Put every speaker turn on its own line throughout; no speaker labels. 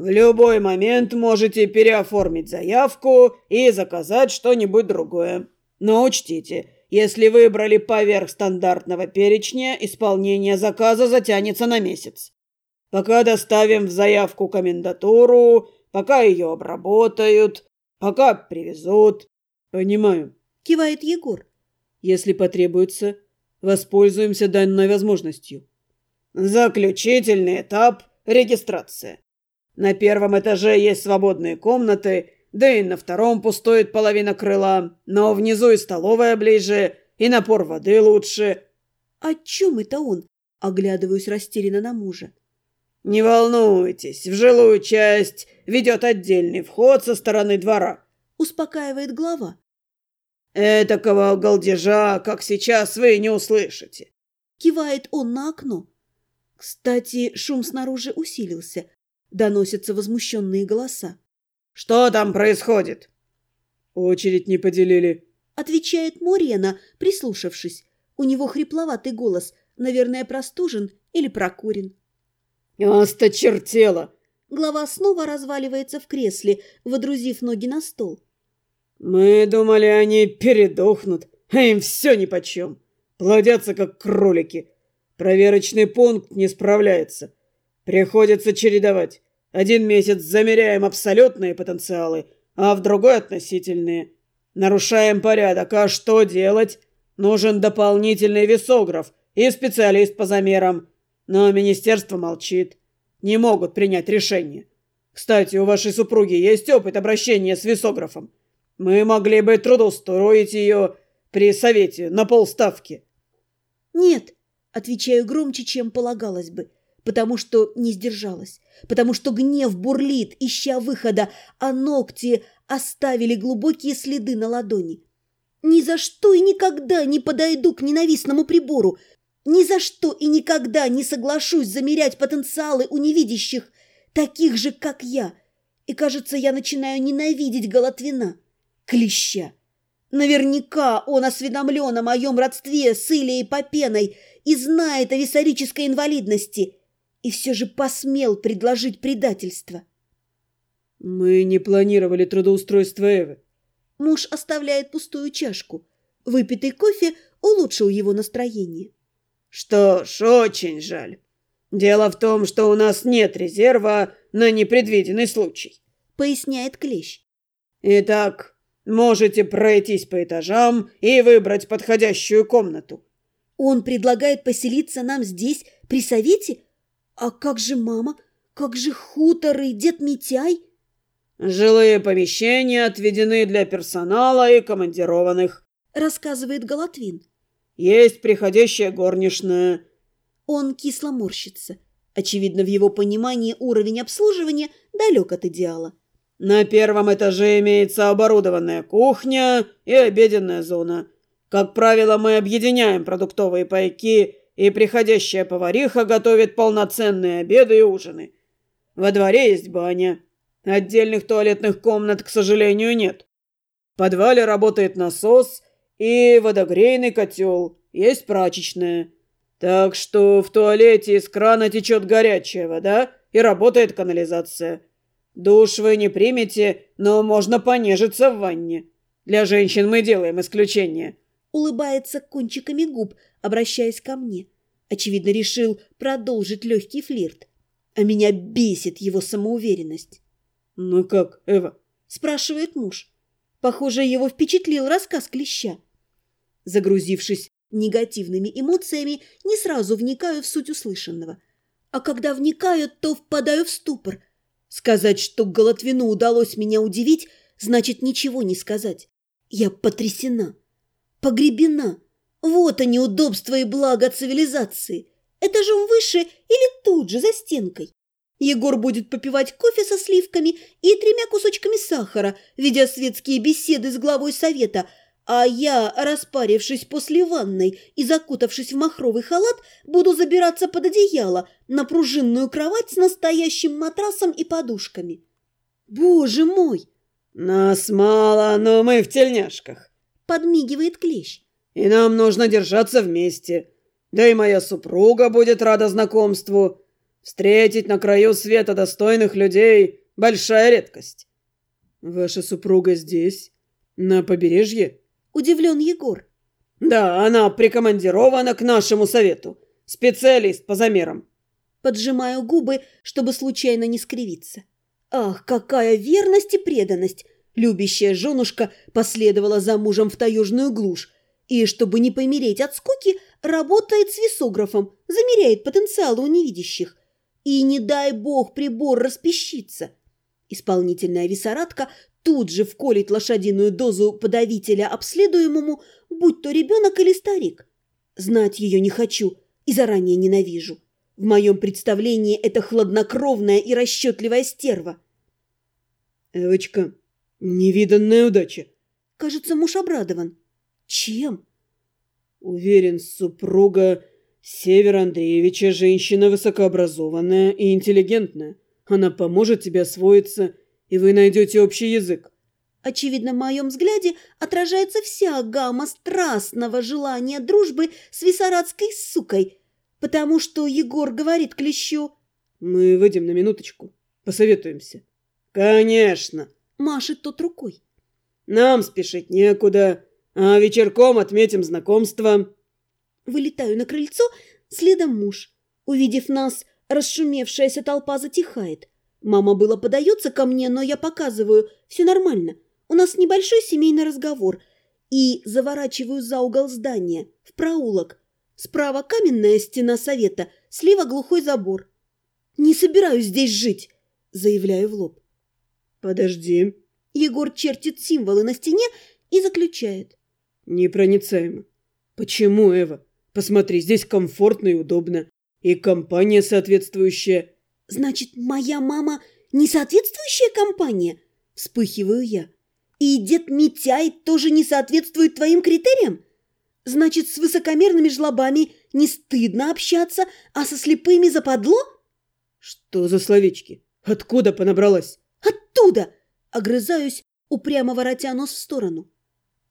В любой момент можете переоформить заявку и заказать что-нибудь другое. Но учтите, если выбрали поверх стандартного перечня, исполнение заказа затянется на месяц. Пока доставим в заявку комендатуру, пока ее обработают, пока привезут. Понимаю. Кивает Егор. Если потребуется, воспользуемся данной возможностью. Заключительный этап – регистрация. На первом этаже есть свободные комнаты, да и на втором пустует половина крыла, но внизу и столовая ближе, и напор воды лучше.
О чем это он? Оглядываюсь растерянно на мужа.
Не волнуйтесь, в жилую часть ведет отдельный вход со стороны двора.
Успокаивает глава.
Этакого голдежа, как сейчас, вы не услышите.
Кивает он на окно. Кстати, шум снаружи усилился. Доносятся возмущенные голоса.
«Что там происходит?» «Очередь не поделили», —
отвечает Морена, прислушавшись. У него хрипловатый голос, наверное, простужен или прокурен.
«Осточертело!»
Глава снова разваливается в кресле, водрузив ноги на стол.
«Мы думали, они передохнут, а им все нипочем. Плодятся, как кролики. Проверочный пункт не справляется. Приходится чередовать. Один месяц замеряем абсолютные потенциалы, а в другой относительные. Нарушаем порядок, а что делать? Нужен дополнительный весограф и специалист по замерам. Но министерство молчит. Не могут принять решение. Кстати, у вашей супруги есть опыт обращения с весографом. Мы могли бы трудоустроить ее при совете на полставки.
Нет, отвечаю громче, чем полагалось бы потому что не сдержалась, потому что гнев бурлит, ища выхода, а ногти оставили глубокие следы на ладони. Ни за что и никогда не подойду к ненавистному прибору, ни за что и никогда не соглашусь замерять потенциалы у невидящих, таких же, как я. И, кажется, я начинаю ненавидеть Голотвина, клеща. Наверняка он осведомлен о моем родстве с Ильей Попеной и знает о висорической инвалидности и все же посмел предложить предательство.
«Мы не планировали трудоустройство Эвы».
Муж оставляет пустую чашку. Выпитый кофе улучшил его настроение.
«Что ж, очень жаль. Дело в том, что у нас нет резерва на непредвиденный случай», — поясняет Клещ. «Итак, можете пройтись по этажам и выбрать подходящую комнату».
«Он предлагает поселиться нам здесь, при совете?» «А как же мама? Как же хутор и дед Митяй?»
«Жилые помещения отведены для персонала и командированных», — рассказывает Галатвин. «Есть приходящая горничная».
Он кисло морщится. Очевидно, в его понимании уровень обслуживания далек от идеала.
«На первом этаже имеется оборудованная кухня и обеденная зона. Как правило, мы объединяем продуктовые пайки и приходящая повариха готовит полноценные обеды и ужины. Во дворе есть баня. Отдельных туалетных комнат, к сожалению, нет. В подвале работает насос и водогрейный котел. Есть прачечная. Так что в туалете из крана течет горячая вода и работает канализация. Душ вы не примете, но можно понежиться в ванне. Для женщин мы делаем исключение.
Улыбается кончиками губ, обращаясь ко мне. Очевидно, решил продолжить легкий флирт. А меня бесит его самоуверенность.
«Ну как, Эва?»
– спрашивает муж. Похоже, его впечатлил рассказ клеща. Загрузившись негативными эмоциями, не сразу вникаю в суть услышанного. А когда вникаю, то впадаю в ступор. Сказать, что Голотвину удалось меня удивить, значит ничего не сказать. Я потрясена, погребена, вот они, удобства и блага цивилизации. Этажом выше или тут же, за стенкой. Егор будет попивать кофе со сливками и тремя кусочками сахара, ведя светские беседы с главой совета, а я, распарившись после ванной и закутавшись в махровый халат, буду забираться под одеяло на пружинную кровать с настоящим матрасом и подушками. Боже мой!
Нас мало, но мы в тельняшках,
подмигивает клещ.
И нам нужно держаться вместе. Да и моя супруга будет рада знакомству. Встретить на краю света достойных людей – большая редкость. Ваша супруга здесь, на побережье?
Удивлен Егор.
Да, она прикомандирована к нашему совету. Специалист по замерам.
Поджимаю губы, чтобы случайно не скривиться. Ах, какая верность и преданность! Любящая женушка последовала за мужем в таежную глушь, и, чтобы не помереть от скуки, работает с весографом, замеряет потенциал у невидящих. И не дай бог прибор распещится. Исполнительная весорадка тут же вколет лошадиную дозу подавителя обследуемому, будь то ребенок или старик. Знать ее не хочу и заранее ненавижу. В моем представлении это хладнокровная и расчетливая стерва.
Эвочка, невиданная удача.
Кажется, муж обрадован. Чем?
Уверен, супруга Севера Андреевича женщина высокообразованная и интеллигентная. Она поможет тебе освоиться, и вы найдете общий язык.
Очевидно, в моем взгляде отражается вся гамма страстного желания дружбы с виссарадской сукой, потому что Егор говорит Клещу.
«Мы выйдем на минуточку, посоветуемся». «Конечно!»
– машет тот рукой.
«Нам спешить некуда, а вечерком отметим знакомство».
Вылетаю на крыльцо, следом муж. Увидев нас, расшумевшаяся толпа затихает. Мама было подается ко мне, но я показываю, все нормально. У нас небольшой семейный разговор. И заворачиваю за угол здания, в проулок. Справа каменная стена совета, слева глухой забор. «Не собираюсь здесь жить», — заявляю в лоб.
«Подожди».
Егор чертит символы на стене и заключает.
«Непроницаемо. Почему, Эва? Посмотри, здесь комфортно и удобно. И компания соответствующая».
«Значит, моя мама не соответствующая компания?» Вспыхиваю я. «И дед Митяй тоже не соответствует твоим критериям? Значит, с высокомерными жлобами не стыдно общаться, а со слепыми западло?»
«Что за словечки? Откуда понабралась?»
«Оттуда!» Огрызаюсь, упрямо воротя нос в сторону.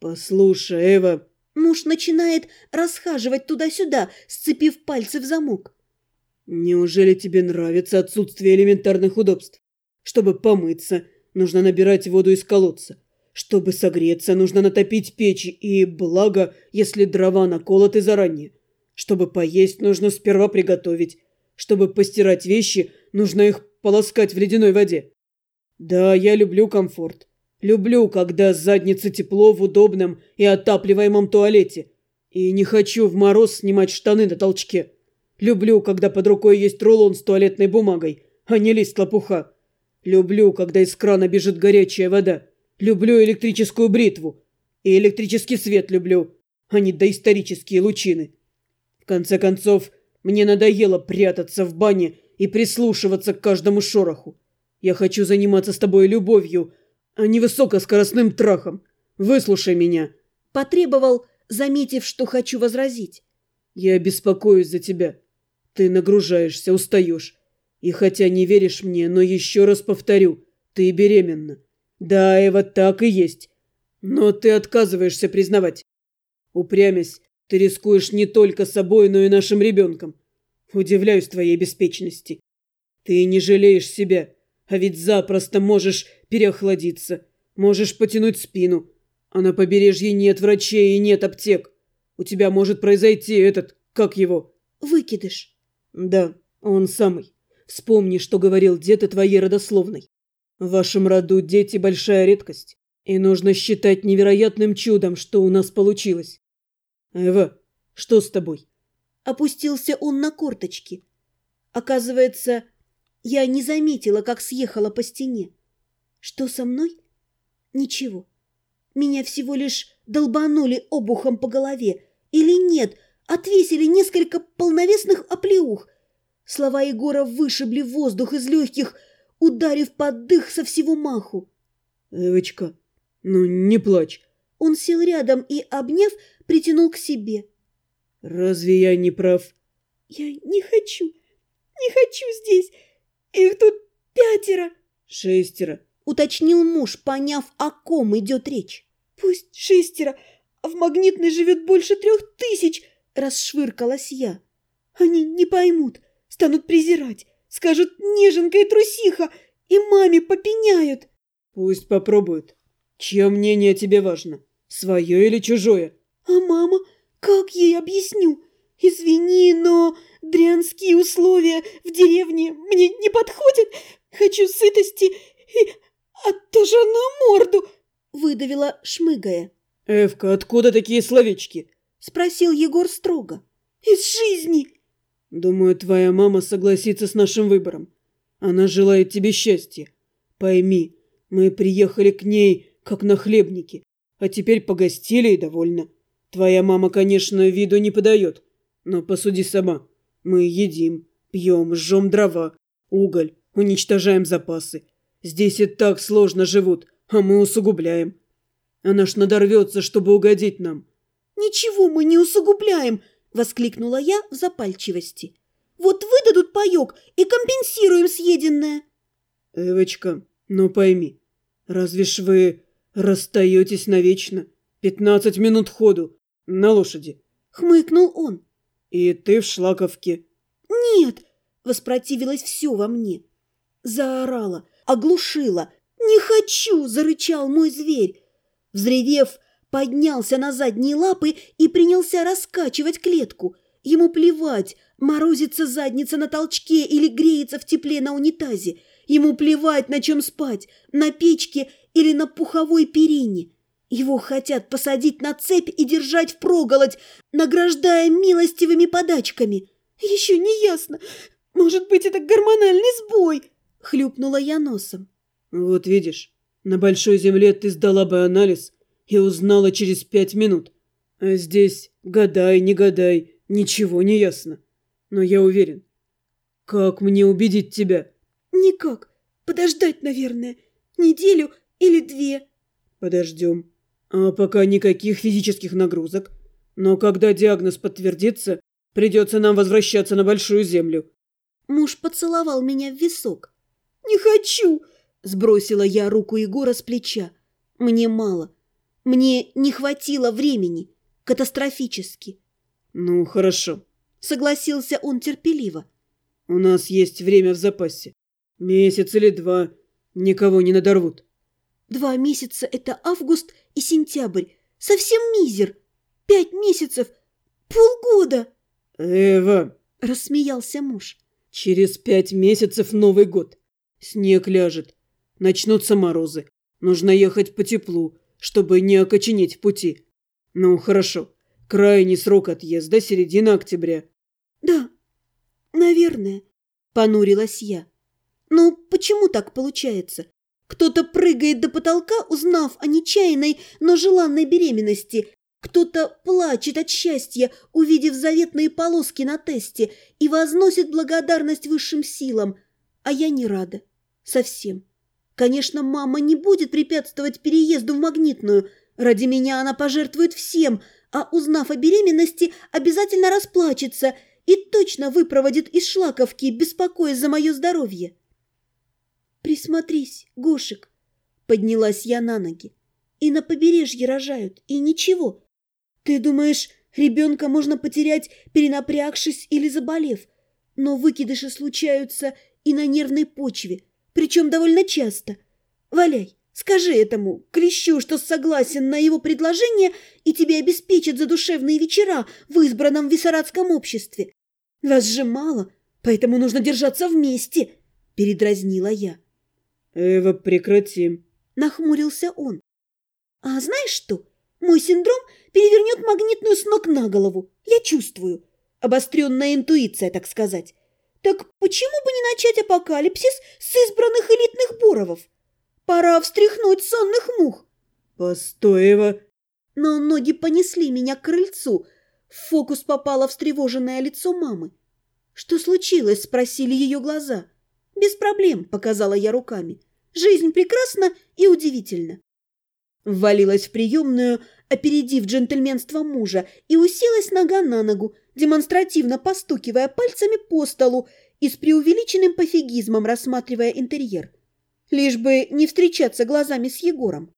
«Послушай, Эва...»
Муж начинает расхаживать туда-сюда, сцепив пальцы в замок.
«Неужели тебе нравится отсутствие элементарных удобств? Чтобы помыться, нужно набирать воду из колодца. Чтобы согреться, нужно натопить печь, и благо, если дрова наколоты заранее. Чтобы поесть, нужно сперва приготовить. Чтобы постирать вещи, нужно их полоскать в ледяной воде. Да, я люблю комфорт. Люблю, когда задница тепло в удобном и отапливаемом туалете. И не хочу в мороз снимать штаны на толчке. Люблю, когда под рукой есть рулон с туалетной бумагой, а не лист лопуха. Люблю, когда из крана бежит горячая вода. Люблю электрическую бритву. И электрический свет люблю, а не доисторические лучины. В конце концов, мне надоело прятаться в бане и прислушиваться к каждому шороху. Я хочу заниматься с тобой любовью, а не высокоскоростным трахом. Выслушай меня.
Потребовал, заметив, что хочу возразить.
Я беспокоюсь за тебя. Ты нагружаешься, устаешь. И хотя не веришь мне, но еще раз повторю, ты беременна. Да, Эва, так и есть. Но ты отказываешься признавать. Упрямясь, ты рискуешь не только собой, но и нашим ребенком. Удивляюсь твоей беспечности. Ты не жалеешь себя. А ведь запросто можешь переохладиться, можешь потянуть спину. А на побережье нет врачей и нет аптек. У тебя может произойти этот, как его?
Выкидыш.
Да, он самый. Вспомни, что говорил дед о твоей родословной. В вашем роду дети – большая редкость. И нужно считать невероятным чудом, что у нас получилось. Эва, что с тобой?
Опустился он на корточки. Оказывается, я не заметила, как съехала по стене. Что со мной? Ничего. Меня всего лишь долбанули обухом по голове. Или нет, отвесили несколько полновесных оплеух. Слова Егора вышибли воздух из легких, ударив под дых со всего маху.
«Эвочка, ну не плачь».
Он сел рядом и, обняв, притянул к себе.
«Разве я не прав?»
«Я не хочу, не хочу здесь. Их тут пятеро.
Шестеро.
Уточнил муж, поняв, о ком идет речь. Пусть шестеро, а в магнитной живет больше трех тысяч, расшвыркалась я. Они не поймут, станут презирать. Скажут неженка и трусиха, и маме попеняют.
Пусть попробуют. Чье мнение тебе важно? Свое или чужое?
А мама? Как ей объясню? Извини, но дрянские условия в деревне мне не подходят. Хочу сытости и отожженную морду, выдавила, шмыгая.
Эвка, откуда такие словечки?
Спросил Егор строго. Из жизни.
Думаю, твоя мама согласится с нашим выбором. Она желает тебе счастья. Пойми, мы приехали к ней, как на хлебники, а теперь погостили и довольно. Твоя мама, конечно, виду не подает, но посуди сама. Мы едим, пьем, жжем дрова, уголь, уничтожаем запасы. Здесь и так сложно живут, а мы усугубляем. Она ж надорвется, чтобы угодить нам.
«Ничего мы не усугубляем!» – воскликнула я в запальчивости. «Вот выдадут паёк и компенсируем съеденное!»
«Эвочка, ну пойми, разве ж вы расстаетесь навечно? Пятнадцать минут ходу на лошади!»
– хмыкнул он.
«И ты в шлаковке».
«Нет!» – воспротивилось все во мне. Заорала, оглушила. «Не хочу!» – зарычал мой зверь. Взревев, поднялся на задние лапы и принялся раскачивать клетку. Ему плевать, морозится задница на толчке или греется в тепле на унитазе. Ему плевать, на чем спать, на печке или на пуховой перине. Его хотят посадить на цепь и держать впроголодь, награждая милостивыми подачками. Еще не ясно. Может быть, это гормональный сбой? Хлюпнула я носом.
Вот видишь, на большой земле ты сдала бы анализ и узнала через пять минут. А здесь гадай, не гадай, ничего не ясно. Но я уверен. Как мне убедить тебя?
Никак. Подождать, наверное. Неделю или две.
Подождем. А пока никаких физических нагрузок. Но когда диагноз подтвердится, придется нам возвращаться на Большую Землю.
Муж поцеловал меня в висок. «Не хочу!» – сбросила я руку Егора с плеча. «Мне мало. Мне не хватило времени. Катастрофически».
«Ну, хорошо», –
согласился он терпеливо.
«У нас есть время в запасе. Месяц или два. Никого не надорвут».
Два месяца – это август и сентябрь. Совсем мизер. Пять месяцев. Полгода.
Эва,
рассмеялся муж.
Через пять месяцев Новый год. Снег ляжет. Начнутся морозы. Нужно ехать по теплу, чтобы не окоченеть в пути. Ну, хорошо. Крайний срок отъезда – середина октября.
Да, наверное, понурилась я. Ну, почему так получается? Кто-то прыгает до потолка, узнав о нечаянной, но желанной беременности. Кто-то плачет от счастья, увидев заветные полоски на тесте, и возносит благодарность высшим силам. А я не рада. Совсем. Конечно, мама не будет препятствовать переезду в Магнитную. Ради меня она пожертвует всем, а узнав о беременности, обязательно расплачется и точно выпроводит из Шлаковки, беспокоясь за мое здоровье. «Присмотрись, Гошек!» Поднялась я на ноги. «И на побережье рожают, и ничего. Ты думаешь, ребенка можно потерять, перенапрягшись или заболев? Но выкидыши случаются и на нервной почве, причем довольно часто. Валяй, скажи этому клещу, что согласен на его предложение и тебе обеспечат задушевные вечера в избранном виссарадском обществе. Вас же мало, поэтому нужно держаться вместе!» Передразнила я.
«Эва, прекрати!»
– нахмурился он. «А знаешь что? Мой синдром перевернет магнитную с ног на голову. Я чувствую. Обостренная интуиция, так сказать. Так почему бы не начать апокалипсис с избранных элитных боровов? Пора встряхнуть сонных мух».
«Постой, Эва!»
Но ноги понесли меня к крыльцу. В фокус попало встревоженное лицо мамы. «Что случилось?» – спросили ее глаза. «Без проблем», – показала я руками. Жизнь прекрасна и удивительна. Ввалилась в приемную, опередив джентльменство мужа, и уселась нога на ногу, демонстративно постукивая пальцами по столу и с преувеличенным пофигизмом рассматривая интерьер. Лишь бы не встречаться глазами с Егором.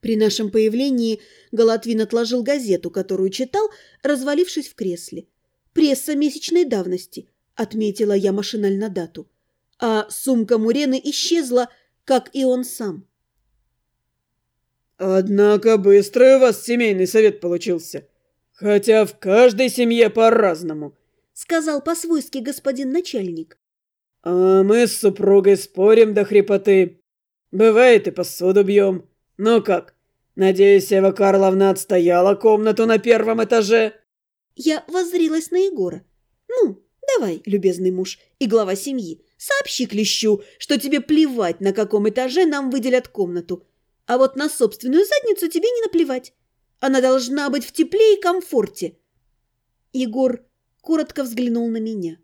При нашем появлении Галатвин отложил газету, которую читал, развалившись в кресле. Пресса месячной давности. отметила я машинально дату. А сумка Мурены исчезла, как и он сам.
Однако быстрый у вас семейный совет получился. Хотя в каждой семье по-разному,
сказал по-свойски господин начальник.
А мы с супругой спорим до хрипоты. Бывает и посуду бьем. Ну как, надеюсь, Эва Карловна отстояла комнату на первом этаже?
Я воззрилась на Егора. Ну, давай, любезный муж и глава семьи, сообщи Клещу, что тебе плевать, на каком этаже нам выделят комнату. А вот на собственную задницу тебе не наплевать. Она должна быть в тепле и комфорте. Егор коротко взглянул на меня.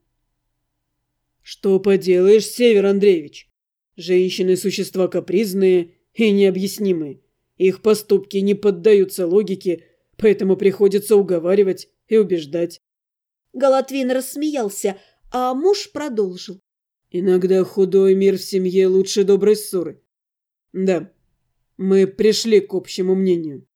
Что поделаешь, Север Андреевич? Женщины – существа капризные и необъяснимые. Их поступки не поддаются логике, поэтому приходится уговаривать и убеждать.
Голотвин рассмеялся, а муж продолжил.
Иногда худой мир в семье лучше доброй ссоры. Да, мы пришли к общему мнению.